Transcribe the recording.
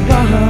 barra.